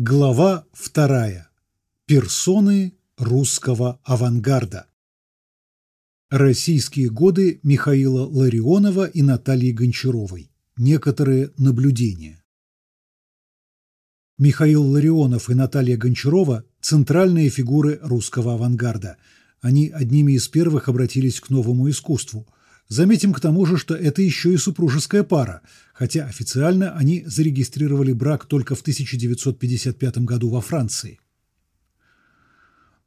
Глава вторая. Персоны русского авангарда. Российские годы Михаила Ларионова и Натальи Гончаровой. Некоторые наблюдения. Михаил Ларионов и Наталья Гончарова – центральные фигуры русского авангарда. Они одними из первых обратились к новому искусству – Заметим к тому же, что это еще и супружеская пара, хотя официально они зарегистрировали брак только в 1955 году во Франции.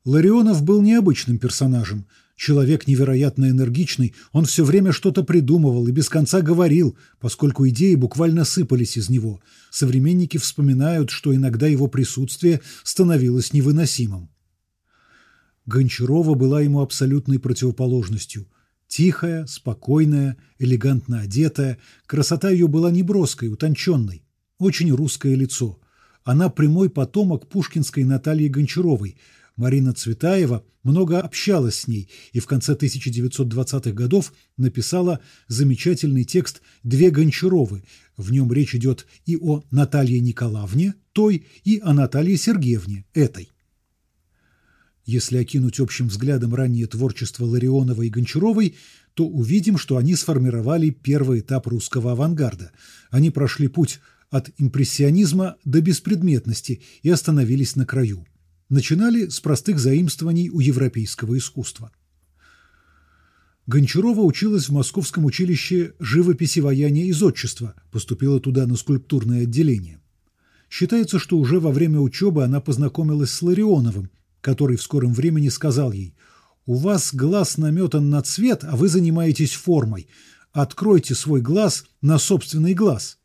Ларионов был необычным персонажем. Человек невероятно энергичный, он все время что-то придумывал и без конца говорил, поскольку идеи буквально сыпались из него. Современники вспоминают, что иногда его присутствие становилось невыносимым. Гончарова была ему абсолютной противоположностью – Тихая, спокойная, элегантно одетая, красота ее была неброской, утонченной. Очень русское лицо. Она прямой потомок пушкинской Натальи Гончаровой. Марина Цветаева много общалась с ней и в конце 1920-х годов написала замечательный текст «Две Гончаровы». В нем речь идет и о Наталье Николаевне, той, и о Наталье Сергеевне, этой. Если окинуть общим взглядом раннее творчество Ларионова и Гончаровой, то увидим, что они сформировали первый этап русского авангарда. Они прошли путь от импрессионизма до беспредметности и остановились на краю. Начинали с простых заимствований у европейского искусства. Гончарова училась в Московском училище живописи, ваяния и зодчества, поступила туда на скульптурное отделение. Считается, что уже во время учебы она познакомилась с Ларионовым, который в скором времени сказал ей «У вас глаз наметан на цвет, а вы занимаетесь формой. Откройте свой глаз на собственный глаз».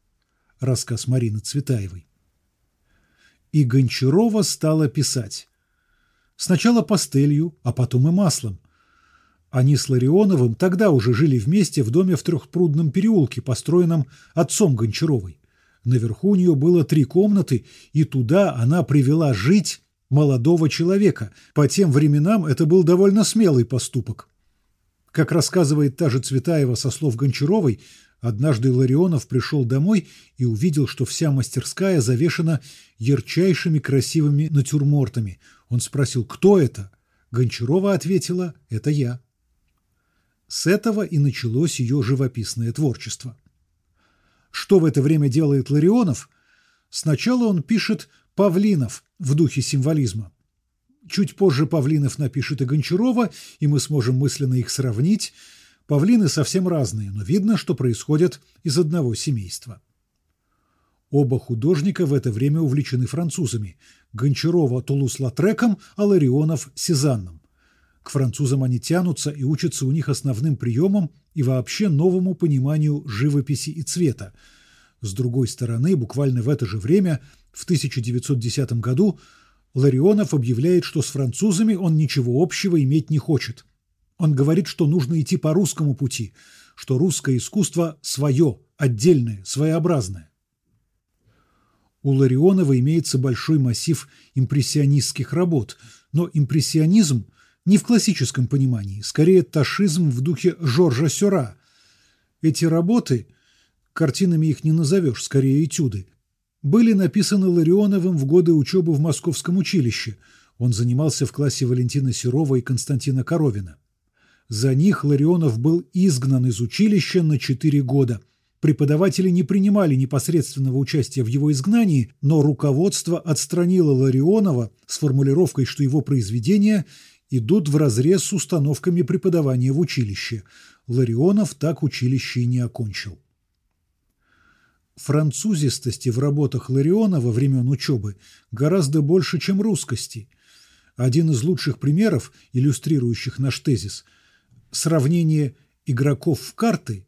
Рассказ Марины Цветаевой. И Гончарова стала писать. Сначала пастелью, а потом и маслом. Они с Ларионовым тогда уже жили вместе в доме в Трехпрудном переулке, построенном отцом Гончаровой. Наверху у нее было три комнаты, и туда она привела жить молодого человека. По тем временам это был довольно смелый поступок. Как рассказывает та же Цветаева со слов Гончаровой, однажды Ларионов пришел домой и увидел, что вся мастерская завешена ярчайшими красивыми натюрмортами. Он спросил, кто это? Гончарова ответила, это я. С этого и началось ее живописное творчество. Что в это время делает Ларионов? Сначала он пишет Павлинов в духе символизма. Чуть позже Павлинов напишет и Гончарова, и мы сможем мысленно их сравнить. Павлины совсем разные, но видно, что происходят из одного семейства. Оба художника в это время увлечены французами. Гончарова Тулус-Латреком, а Ларионов – Сезанном. К французам они тянутся и учатся у них основным приемам и вообще новому пониманию живописи и цвета. С другой стороны, буквально в это же время – в 1910 году Ларионов объявляет, что с французами он ничего общего иметь не хочет. Он говорит, что нужно идти по русскому пути, что русское искусство свое, отдельное, своеобразное. У Ларионова имеется большой массив импрессионистских работ, но импрессионизм не в классическом понимании, скорее ташизм в духе Жоржа Сюра. Эти работы, картинами их не назовешь, скорее этюды, были написаны Ларионовым в годы учебы в Московском училище. Он занимался в классе Валентина Серова и Константина Коровина. За них Ларионов был изгнан из училища на четыре года. Преподаватели не принимали непосредственного участия в его изгнании, но руководство отстранило Ларионова с формулировкой, что его произведения идут вразрез с установками преподавания в училище. Ларионов так училище и не окончил. Французистости в работах Ларионова времен учебы гораздо больше, чем русскости. Один из лучших примеров, иллюстрирующих наш тезис – сравнение игроков в карты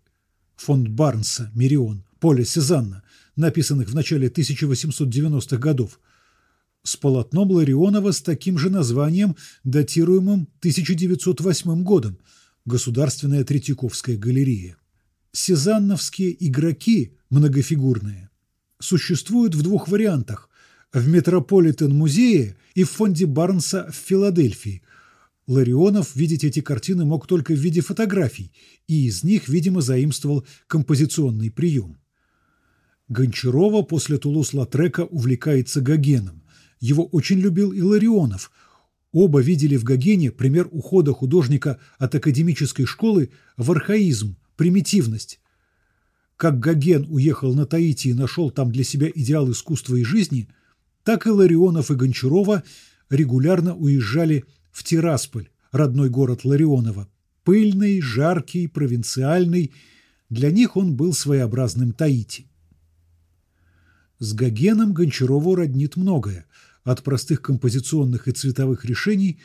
фонд Барнса «Мирион», Поля Сезанна, написанных в начале 1890-х годов, с полотном Ларионова с таким же названием, датируемым 1908 годом «Государственная Третьяковская галерея». Сезанновские игроки, многофигурные, существуют в двух вариантах – в Метрополитен-музее и в фонде Барнса в Филадельфии. Ларионов видеть эти картины мог только в виде фотографий, и из них, видимо, заимствовал композиционный прием. Гончарова после Тулус-Латрека увлекается Гогеном. Его очень любил и Ларионов. Оба видели в Гогене пример ухода художника от академической школы в архаизм, примитивность. Как Гоген уехал на Таити и нашел там для себя идеал искусства и жизни, так и Ларионов и Гончарова регулярно уезжали в Тирасполь, родной город Ларионова. Пыльный, жаркий, провинциальный. Для них он был своеобразным Таити. С Гогеном Гончарову роднит многое, от простых композиционных и цветовых решений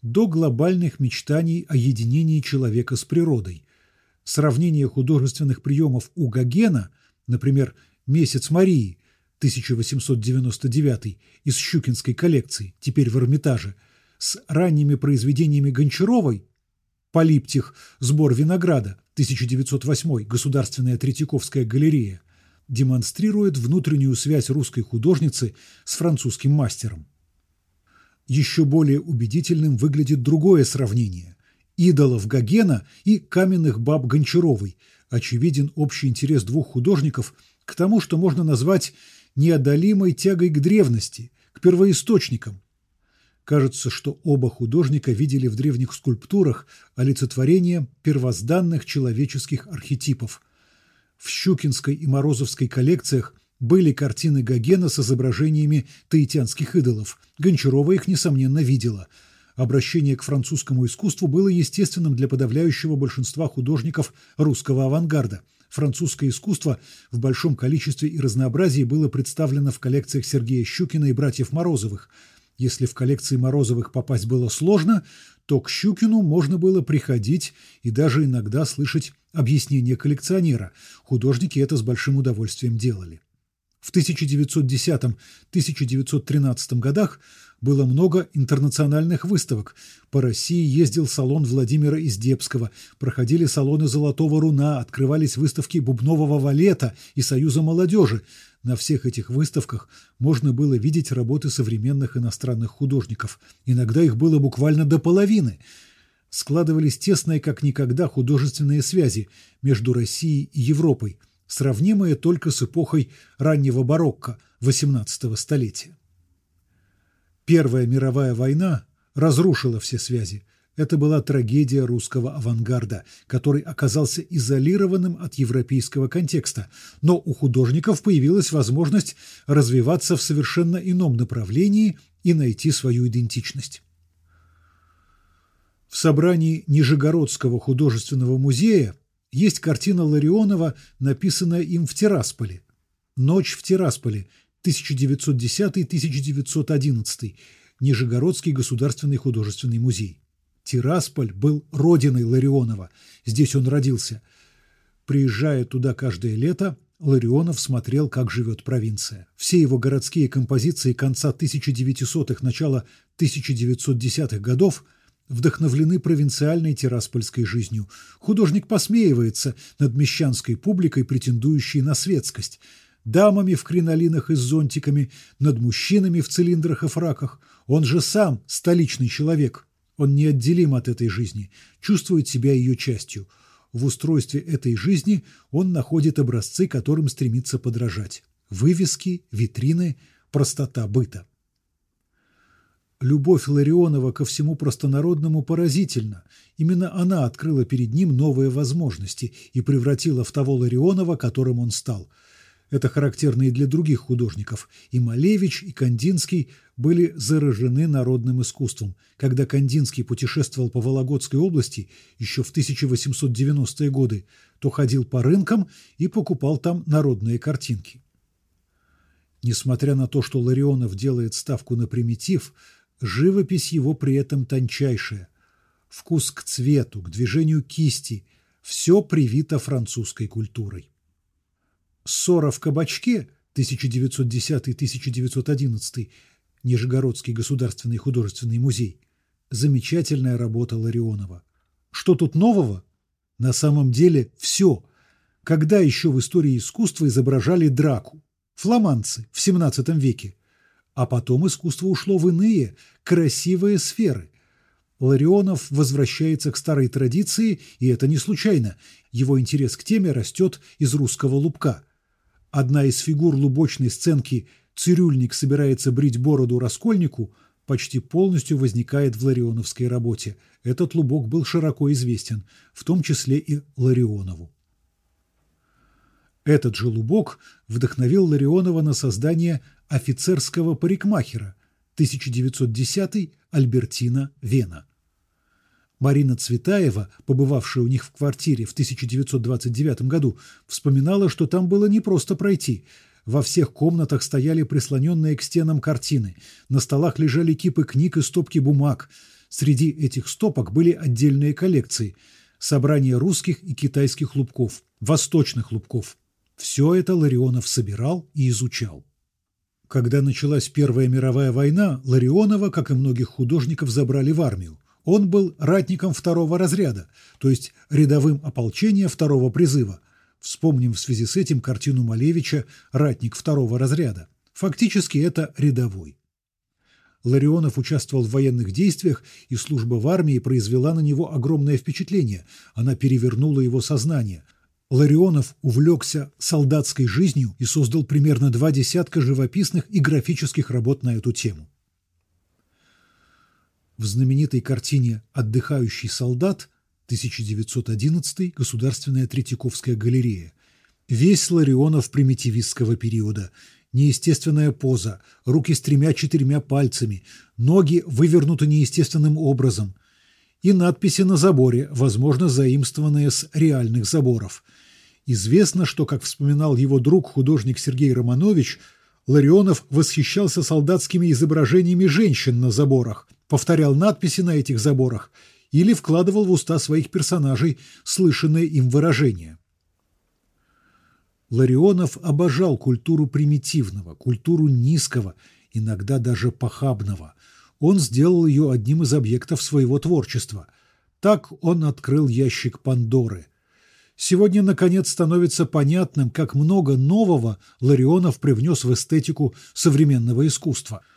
до глобальных мечтаний о единении человека с природой. Сравнение художественных приемов у Гогена, например, «Месяц Марии» 1899 из Щукинской коллекции, теперь в Эрмитаже, с ранними произведениями Гончаровой «Полиптих. Сбор винограда» 1908 Государственная Третьяковская галерея демонстрирует внутреннюю связь русской художницы с французским мастером. Еще более убедительным выглядит другое сравнение – идолов Гогена и каменных баб Гончаровой. Очевиден общий интерес двух художников к тому, что можно назвать неодолимой тягой к древности, к первоисточникам. Кажется, что оба художника видели в древних скульптурах олицетворение первозданных человеческих архетипов. В Щукинской и Морозовской коллекциях были картины Гогена с изображениями таитянских идолов. Гончарова их, несомненно, видела. Обращение к французскому искусству было естественным для подавляющего большинства художников русского авангарда – Французское искусство в большом количестве и разнообразии было представлено в коллекциях Сергея Щукина и братьев Морозовых. Если в коллекции Морозовых попасть было сложно, то к Щукину можно было приходить и даже иногда слышать объяснение коллекционера. Художники это с большим удовольствием делали. В 1910-1913 годах было много интернациональных выставок. По России ездил салон Владимира Издебского, проходили салоны «Золотого руна», открывались выставки «Бубнового валета» и «Союза молодежи». На всех этих выставках можно было видеть работы современных иностранных художников. Иногда их было буквально до половины. Складывались тесные как никогда художественные связи между Россией и Европой, сравнимые только с эпохой раннего барокко XVIII столетия. Первая мировая война разрушила все связи. Это была трагедия русского авангарда, который оказался изолированным от европейского контекста. Но у художников появилась возможность развиваться в совершенно ином направлении и найти свою идентичность. В собрании Нижегородского художественного музея есть картина Ларионова, написанная им в Тирасполе. «Ночь в Тирасполе», 1910-1911, Нижегородский государственный художественный музей. Тирасполь был родиной Ларионова, здесь он родился. Приезжая туда каждое лето, Ларионов смотрел, как живет провинция. Все его городские композиции конца 1900-х, начала 1910-х годов вдохновлены провинциальной тираспольской жизнью. Художник посмеивается над мещанской публикой, претендующей на светскость – дамами в кринолинах и с зонтиками, над мужчинами в цилиндрах и фраках. Он же сам столичный человек. Он неотделим от этой жизни, чувствует себя ее частью. В устройстве этой жизни он находит образцы, которым стремится подражать. Вывески, витрины, простота быта. Любовь Ларионова ко всему простонародному поразительна. Именно она открыла перед ним новые возможности и превратила в того Ларионова, которым он стал – это характерно и для других художников. И Малевич, и Кандинский были заражены народным искусством. Когда Кандинский путешествовал по Вологодской области еще в 1890-е годы, то ходил по рынкам и покупал там народные картинки. Несмотря на то, что Ларионов делает ставку на примитив, живопись его при этом тончайшая. Вкус к цвету, к движению кисти – все привито французской культурой. «Ссора в кабачке» 1910-1911, Нижегородский государственный художественный музей. Замечательная работа Ларионова. Что тут нового? На самом деле все. Когда еще в истории искусства изображали драку? Фламандцы в XVII веке. А потом искусство ушло в иные, красивые сферы. Ларионов возвращается к старой традиции, и это не случайно. Его интерес к теме растет из русского лубка – Одна из фигур лубочной сценки цирюльник собирается брить бороду раскольнику, почти полностью возникает в ларионовской работе. Этот лубок был широко известен, в том числе и Ларионову. Этот же лубок вдохновил Ларионова на создание офицерского парикмахера 1910 Альбертина Вена. Марина Цветаева, побывавшая у них в квартире в 1929 году, вспоминала, что там было не просто пройти. Во всех комнатах стояли прислоненные к стенам картины, на столах лежали кипы книг и стопки бумаг. Среди этих стопок были отдельные коллекции – собрания русских и китайских лубков, восточных лубков. Все это Ларионов собирал и изучал. Когда началась Первая мировая война, Ларионова, как и многих художников, забрали в армию. Он был ратником второго разряда, то есть рядовым ополчения второго призыва. Вспомним в связи с этим картину Малевича «Ратник второго разряда». Фактически это рядовой. Ларионов участвовал в военных действиях, и служба в армии произвела на него огромное впечатление. Она перевернула его сознание. Ларионов увлекся солдатской жизнью и создал примерно два десятка живописных и графических работ на эту тему в знаменитой картине «Отдыхающий солдат» 1911 Государственная Третьяковская галерея. Весь Ларионов примитивистского периода. Неестественная поза, руки с тремя-четырьмя пальцами, ноги вывернуты неестественным образом. И надписи на заборе, возможно, заимствованные с реальных заборов. Известно, что, как вспоминал его друг, художник Сергей Романович, Ларионов восхищался солдатскими изображениями женщин на заборах – повторял надписи на этих заборах или вкладывал в уста своих персонажей слышанные им выражения. Ларионов обожал культуру примитивного, культуру низкого, иногда даже похабного. Он сделал ее одним из объектов своего творчества. Так он открыл ящик Пандоры. Сегодня, наконец, становится понятным, как много нового Ларионов привнес в эстетику современного искусства –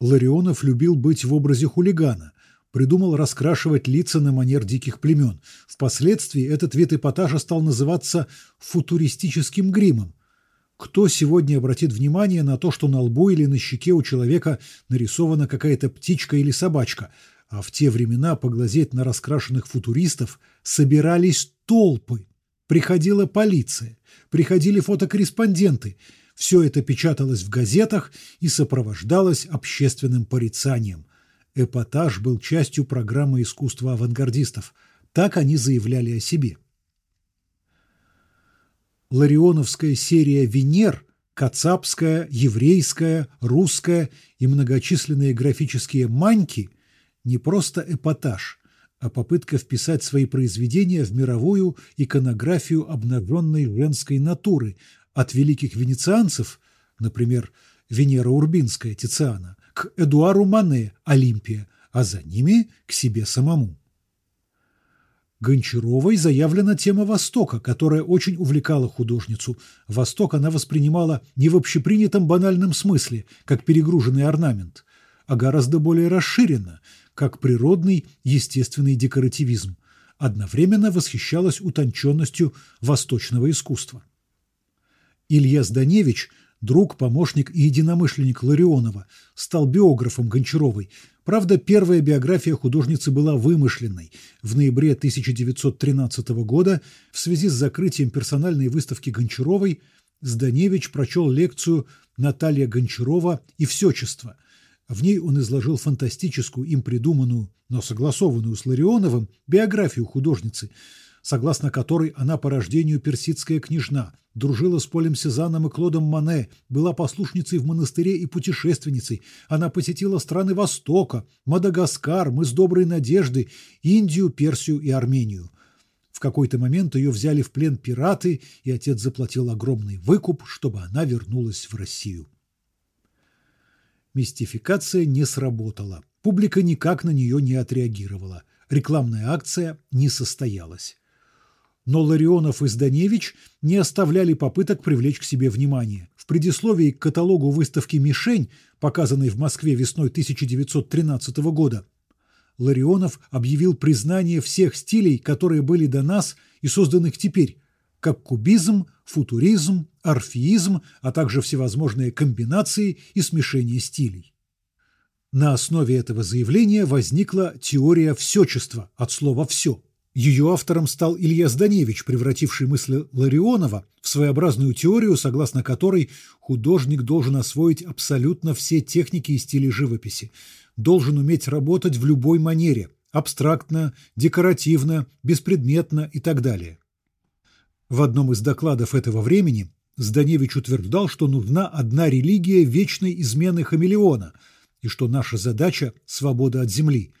Ларионов любил быть в образе хулигана, придумал раскрашивать лица на манер диких племен. Впоследствии этот вид эпатажа стал называться футуристическим гримом. Кто сегодня обратит внимание на то, что на лбу или на щеке у человека нарисована какая-то птичка или собачка, а в те времена поглазеть на раскрашенных футуристов собирались толпы. Приходила полиция, приходили фотокорреспонденты – все это печаталось в газетах и сопровождалось общественным порицанием. Эпатаж был частью программы искусства авангардистов. Так они заявляли о себе. Ларионовская серия «Венер» Кацапская, еврейская, русская и многочисленные графические маньки – не просто эпатаж, а попытка вписать свои произведения в мировую иконографию обнаженной женской натуры, от великих венецианцев, например, Венера Урбинская Тициана, к Эдуару Мане Олимпия, а за ними к себе самому. Гончаровой заявлена тема Востока, которая очень увлекала художницу. Восток она воспринимала не в общепринятом банальном смысле, как перегруженный орнамент, а гораздо более расширенно, как природный естественный декоративизм. Одновременно восхищалась утонченностью восточного искусства. Илья Зданевич, друг, помощник и единомышленник Ларионова, стал биографом Гончаровой. Правда, первая биография художницы была вымышленной. В ноябре 1913 года в связи с закрытием персональной выставки Гончаровой Зданевич прочел лекцию «Наталья Гончарова и всечество». В ней он изложил фантастическую, им придуманную, но согласованную с Ларионовым, биографию художницы – согласно которой она по рождению персидская княжна, дружила с Полем Сезаном и Клодом Мане, была послушницей в монастыре и путешественницей. Она посетила страны Востока, Мадагаскар, мыс Доброй Надежды, Индию, Персию и Армению. В какой-то момент ее взяли в плен пираты, и отец заплатил огромный выкуп, чтобы она вернулась в Россию. Мистификация не сработала. Публика никак на нее не отреагировала. Рекламная акция не состоялась но Ларионов и Зданевич не оставляли попыток привлечь к себе внимание. В предисловии к каталогу выставки «Мишень», показанной в Москве весной 1913 года, Ларионов объявил признание всех стилей, которые были до нас и созданных теперь, как кубизм, футуризм, орфеизм, а также всевозможные комбинации и смешения стилей. На основе этого заявления возникла теория всечества от слова «все». Ее автором стал Илья Зданевич, превративший мысли Ларионова в своеобразную теорию, согласно которой художник должен освоить абсолютно все техники и стили живописи, должен уметь работать в любой манере – абстрактно, декоративно, беспредметно и так далее. В одном из докладов этого времени Зданевич утверждал, что нужна одна религия вечной измены хамелеона – и что наша задача – свобода от земли.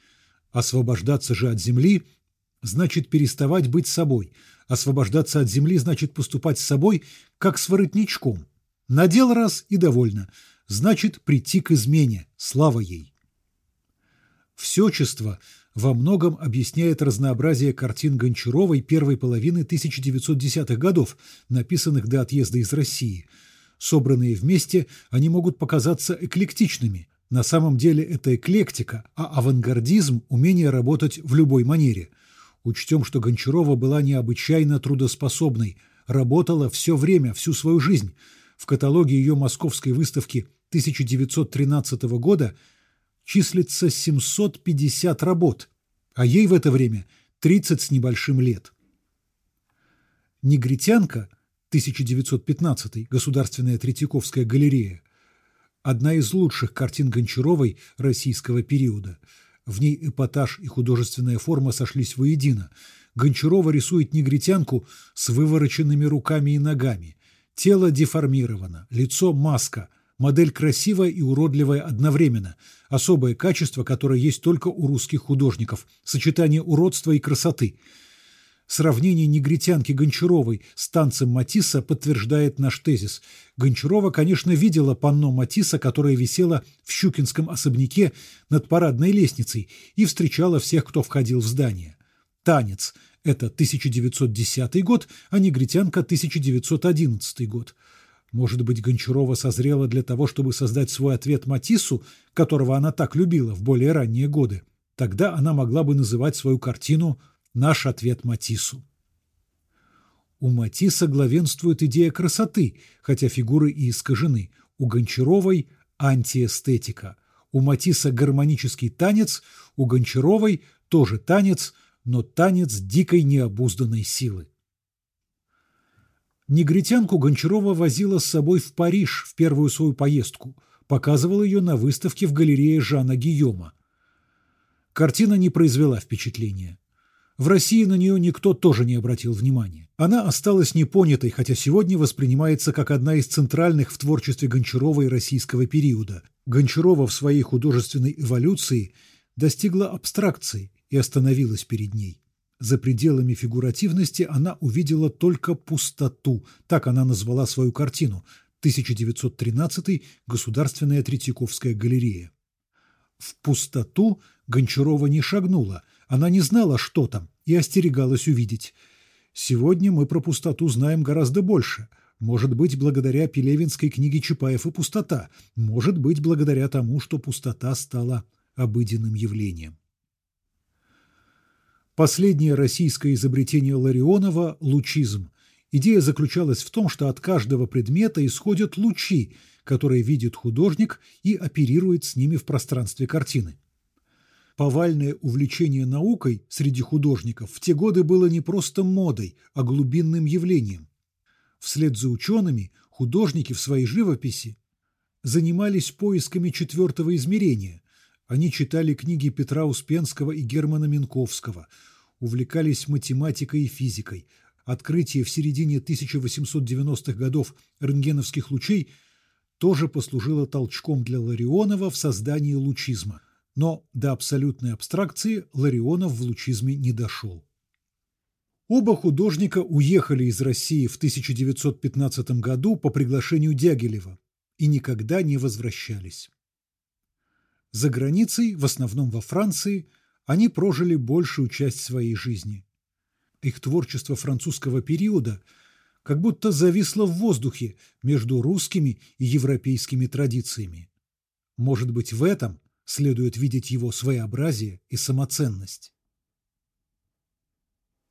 Освобождаться же от земли – значит переставать быть собой. Освобождаться от земли – значит поступать с собой, как с воротничком. Надел раз и довольно. Значит прийти к измене. Слава ей. Всечество во многом объясняет разнообразие картин Гончаровой первой половины 1910-х годов, написанных до отъезда из России. Собранные вместе, они могут показаться эклектичными, на самом деле это эклектика, а авангардизм – умение работать в любой манере. Учтем, что Гончарова была необычайно трудоспособной, работала все время, всю свою жизнь. В каталоге ее московской выставки 1913 года числится 750 работ, а ей в это время 30 с небольшим лет. «Негритянка» 1915 Государственная Третьяковская галерея одна из лучших картин Гончаровой российского периода. В ней эпатаж и художественная форма сошлись воедино. Гончарова рисует негритянку с вывороченными руками и ногами. Тело деформировано, лицо – маска, модель красивая и уродливая одновременно. Особое качество, которое есть только у русских художников – сочетание уродства и красоты – Сравнение негритянки Гончаровой с танцем Матисса подтверждает наш тезис. Гончарова, конечно, видела панно Матисса, которое висело в Щукинском особняке над парадной лестницей и встречала всех, кто входил в здание. Танец – это 1910 год, а негритянка – 1911 год. Может быть, Гончарова созрела для того, чтобы создать свой ответ Матиссу, которого она так любила в более ранние годы. Тогда она могла бы называть свою картину Наш ответ Матису. У Матисса главенствует идея красоты, хотя фигуры и искажены. У Гончаровой – антиэстетика. У Матисса гармонический танец, у Гончаровой тоже танец, но танец дикой необузданной силы. Негритянку Гончарова возила с собой в Париж в первую свою поездку, показывала ее на выставке в галерее Жана Гийома. Картина не произвела впечатления. В России на нее никто тоже не обратил внимания. Она осталась непонятой, хотя сегодня воспринимается как одна из центральных в творчестве Гончарова и российского периода. Гончарова в своей художественной эволюции достигла абстракции и остановилась перед ней. За пределами фигуративности она увидела только пустоту, так она назвала свою картину 1913 Государственная Третьяковская галерея. В пустоту Гончарова не шагнула, она не знала, что там, и остерегалась увидеть. Сегодня мы про пустоту знаем гораздо больше. Может быть, благодаря Пелевинской книге Чапаев и «Пустота». Может быть, благодаря тому, что пустота стала обыденным явлением. Последнее российское изобретение Ларионова – лучизм. Идея заключалась в том, что от каждого предмета исходят лучи, которые видит художник и оперирует с ними в пространстве картины повальное увлечение наукой среди художников в те годы было не просто модой, а глубинным явлением. Вслед за учеными художники в своей живописи занимались поисками четвертого измерения. Они читали книги Петра Успенского и Германа Минковского, увлекались математикой и физикой. Открытие в середине 1890-х годов рентгеновских лучей тоже послужило толчком для Ларионова в создании лучизма – но до абсолютной абстракции Ларионов в лучизме не дошел. Оба художника уехали из России в 1915 году по приглашению Дягилева и никогда не возвращались. За границей, в основном во Франции, они прожили большую часть своей жизни. Их творчество французского периода как будто зависло в воздухе между русскими и европейскими традициями. Может быть, в этом следует видеть его своеобразие и самоценность.